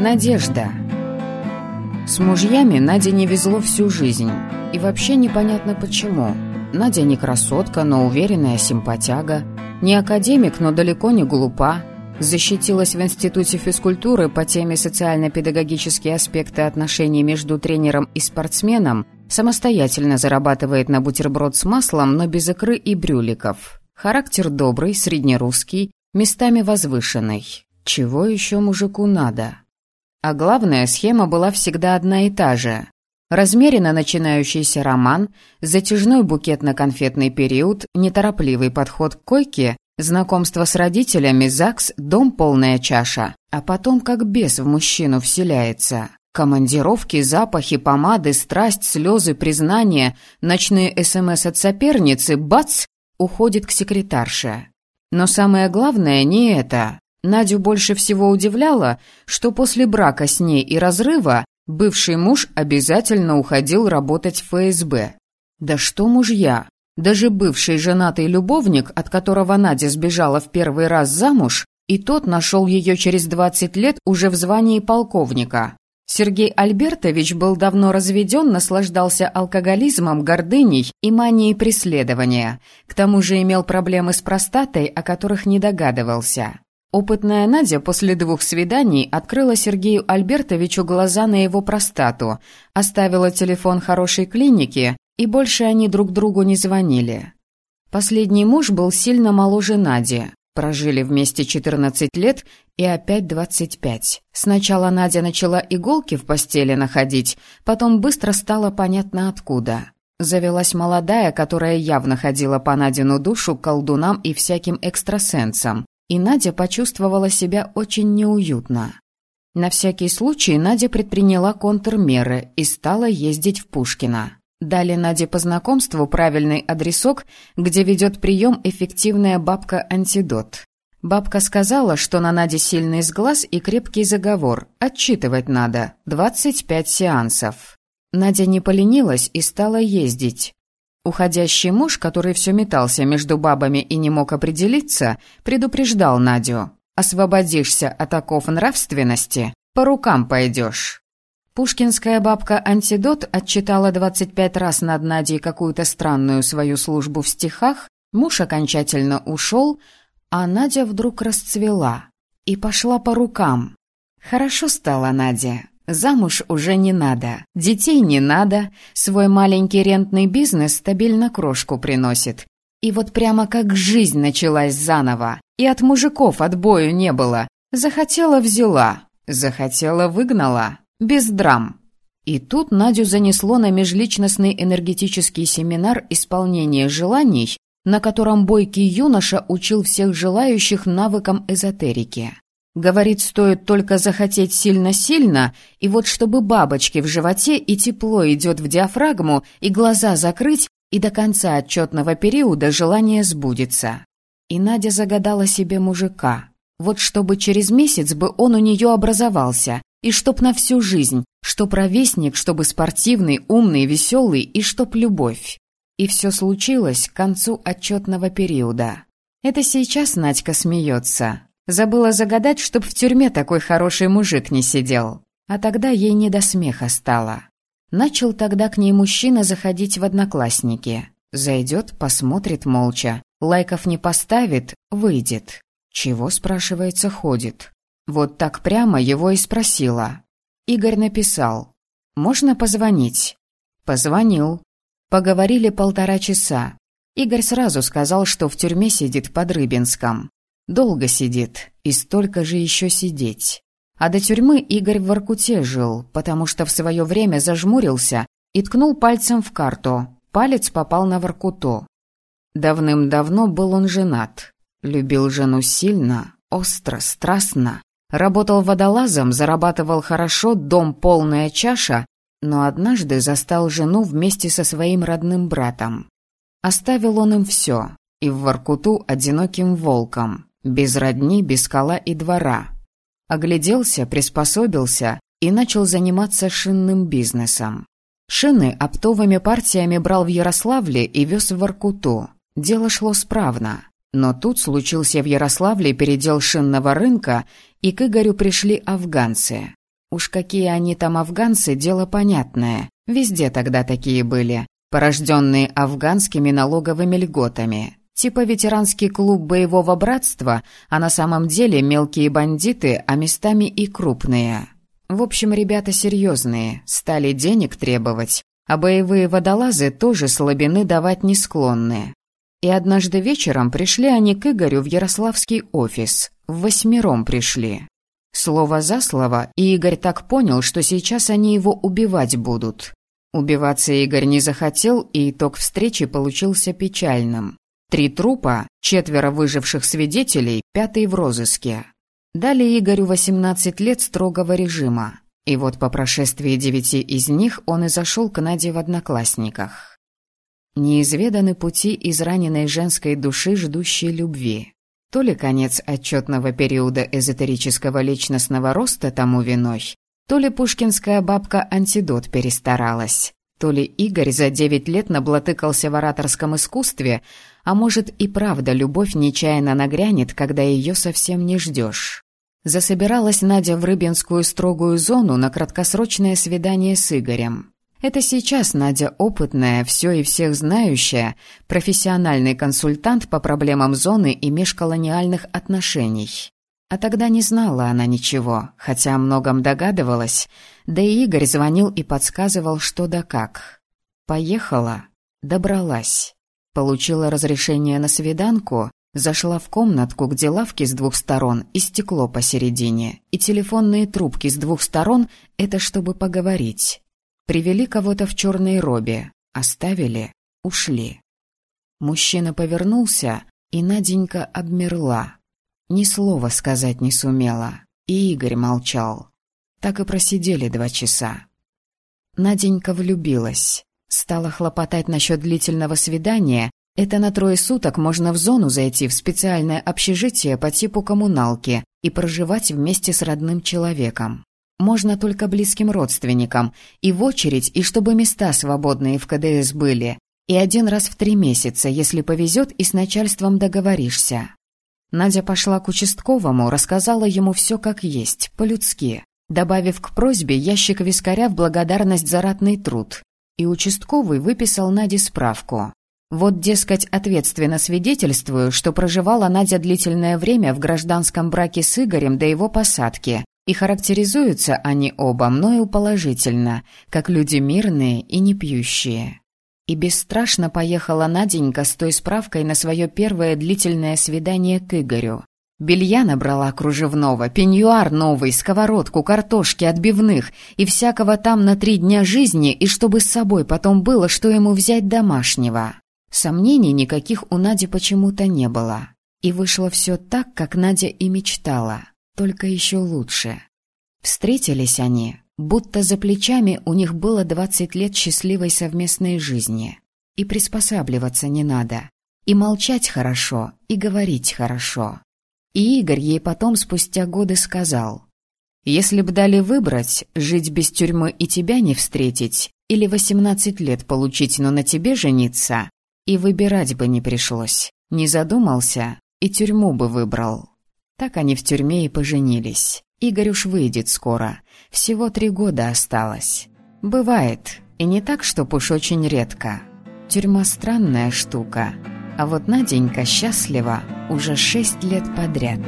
Надежда. С мужьями Наде не везло всю жизнь. И вообще непонятно почему. Надя не красотка, но уверенная симпатяга. Не академик, но далеко не глупа. Защитилась в Институте физкультуры по теме социально-педагогические аспекты отношений между тренером и спортсменом, самостоятельно зарабатывает на бутерброд с маслом, но без икры и брюликов. Характер добрый, среднерусский, местами возвышенный. Чего еще мужику надо? А главная схема была всегда одна и та же. Размеренно начинающийся роман, затяжной букет на конфетный период, неторопливый подход к койке, знакомство с родителями, ЗАГС, дом полная чаша. А потом как бес в мужчину вселяется. Командировки, запахи, помады, страсть, слезы, признания, ночные СМС от соперницы, бац, уходит к секретарше. Но самое главное не это. Надю больше всего удивляло, что после брака с ней и разрыва бывший муж обязательно уходил работать в ФСБ. Да что мужья? Даже бывший женатый любовник, от которого Надя сбежала в первый раз замуж, и тот нашел ее через 20 лет уже в звании полковника. Сергей Альбертович был давно разведен, наслаждался алкоголизмом, гордыней и манией преследования. К тому же имел проблемы с простатой, о которых не догадывался. Опытная Надя после двух свиданий открыла Сергею Альбертовичу глаза на его простату, оставила телефон хорошей клиники, и больше они друг другу не звонили. Последний муж был сильно моложе Нади. Прожили вместе 14 лет и опять 25. Сначала Надя начала иголки в постели находить, потом быстро стало понятно откуда. Завелась молодая, которая явно ходила по Надину душу к колдунам и всяким экстрасенсам и Надя почувствовала себя очень неуютно. На всякий случай Надя предприняла контрмеры и стала ездить в Пушкино. Дали Наде по знакомству правильный адресок, где ведет прием эффективная бабка-антидот. Бабка сказала, что на Наде сильный сглаз и крепкий заговор. Отчитывать надо. 25 сеансов. Надя не поленилась и стала ездить. Уходящий муж, который все метался между бабами и не мог определиться, предупреждал Надю. «Освободишься от оков нравственности, по рукам пойдешь». Пушкинская бабка Антидот отчитала 25 раз над Надей какую-то странную свою службу в стихах, муж окончательно ушел, а Надя вдруг расцвела и пошла по рукам. Хорошо стало Надя. Замуж уже не надо, детей не надо, свой маленький рентный бизнес стабильно крошку приносит. И вот прямо как жизнь началась заново, и от мужиков отбою не было. Захотела – взяла, захотела – выгнала, без драм. И тут Надю занесло на межличностный энергетический семинар исполнения желаний, на котором бойкий юноша учил всех желающих навыкам эзотерики. Говорит, стоит только захотеть сильно-сильно, и вот чтобы бабочки в животе и тепло идет в диафрагму, и глаза закрыть, и до конца отчетного периода желание сбудется. И Надя загадала себе мужика. Вот чтобы через месяц бы он у нее образовался, и чтоб на всю жизнь, чтоб ровесник, чтобы спортивный, умный, веселый, и чтоб любовь. И все случилось к концу отчетного периода. Это сейчас Надька смеется, Забыла загадать, чтоб в тюрьме такой хороший мужик не сидел. А тогда ей не до смеха стало. Начал тогда к ней мужчина заходить в одноклассники. Зайдет, посмотрит молча. Лайков не поставит, выйдет. Чего, спрашивается, ходит? Вот так прямо его и спросила. Игорь написал. «Можно позвонить?» Позвонил. Поговорили полтора часа. Игорь сразу сказал, что в тюрьме сидит под Рыбинском. Долго сидит, и столько же еще сидеть. А до тюрьмы Игорь в Воркуте жил, потому что в свое время зажмурился и ткнул пальцем в карту. Палец попал на Воркуту. Давным-давно был он женат. Любил жену сильно, остро, страстно. Работал водолазом, зарабатывал хорошо, дом полная чаша, но однажды застал жену вместе со своим родным братом. Оставил он им все, и в Воркуту одиноким волком. Без родни, без скала и двора. Огляделся, приспособился и начал заниматься шинным бизнесом. Шины оптовыми партиями брал в Ярославле и вез в Воркуту. Дело шло справно. Но тут случился в Ярославле передел шинного рынка, и к Игорю пришли афганцы. Уж какие они там афганцы, дело понятное. Везде тогда такие были, порожденные афганскими налоговыми льготами. Типа ветеранский клуб боевого братства, а на самом деле мелкие бандиты, а местами и крупные. В общем, ребята серьезные, стали денег требовать, а боевые водолазы тоже слабины давать не склонны. И однажды вечером пришли они к Игорю в Ярославский офис. В восьмером пришли. Слово за слово, и Игорь так понял, что сейчас они его убивать будут. Убиваться Игорь не захотел, и итог встречи получился печальным. Три трупа, четверо выживших свидетелей, пятый в розыске. Дали Игорю 18 лет строгого режима. И вот по прошествии девяти из них он и зашел к Наде в одноклассниках. Неизведаны пути израненной женской души, ждущей любви. То ли конец отчетного периода эзотерического личностного роста тому виной, то ли пушкинская бабка антидот перестаралась. То ли Игорь за девять лет наблатыкался в ораторском искусстве, а может и правда любовь нечаянно нагрянет, когда ее совсем не ждешь. Засобиралась Надя в Рыбинскую строгую зону на краткосрочное свидание с Игорем. Это сейчас Надя опытная, все и всех знающая, профессиональный консультант по проблемам зоны и межколониальных отношений. А тогда не знала она ничего, хотя о многом догадывалась, да и Игорь звонил и подсказывал, что да как. Поехала, добралась, получила разрешение на свиданку, зашла в комнатку, где лавки с двух сторон и стекло посередине, и телефонные трубки с двух сторон — это чтобы поговорить. Привели кого-то в черной робе, оставили, ушли. Мужчина повернулся, и Наденька обмерла. Ни слова сказать не сумела, и Игорь молчал. Так и просидели два часа. Наденька влюбилась. Стала хлопотать насчет длительного свидания. Это на трое суток можно в зону зайти в специальное общежитие по типу коммуналки и проживать вместе с родным человеком. Можно только близким родственникам, и в очередь, и чтобы места свободные в КДС были. И один раз в три месяца, если повезет, и с начальством договоришься. Надя пошла к участковому, рассказала ему все как есть, по-людски, добавив к просьбе ящик вискаря в благодарность за ратный труд. И участковый выписал Наде справку. Вот, дескать, ответственно свидетельствую, что проживала Надя длительное время в гражданском браке с Игорем до его посадки, и характеризуются они оба мною положительно, как люди мирные и не пьющие. И бесстрашно поехала Наденька с той справкой на свое первое длительное свидание к Игорю. Белья набрала кружевного, пеньюар новый, сковородку, картошки, отбивных и всякого там на три дня жизни, и чтобы с собой потом было, что ему взять домашнего. Сомнений никаких у Нади почему-то не было. И вышло все так, как Надя и мечтала, только еще лучше. Встретились они, Будто за плечами у них было двадцать лет счастливой совместной жизни. И приспосабливаться не надо. И молчать хорошо, и говорить хорошо. И Игорь ей потом спустя годы сказал. «Если б дали выбрать, жить без тюрьмы и тебя не встретить, или восемнадцать лет получить, но на тебе жениться, и выбирать бы не пришлось. Не задумался, и тюрьму бы выбрал». Так они в тюрьме и поженились. Игорь уж выйдет скоро. Всего три года осталось. Бывает. И не так, чтоб уж очень редко. Тюрьма странная штука. А вот Наденька счастлива уже шесть лет подряд.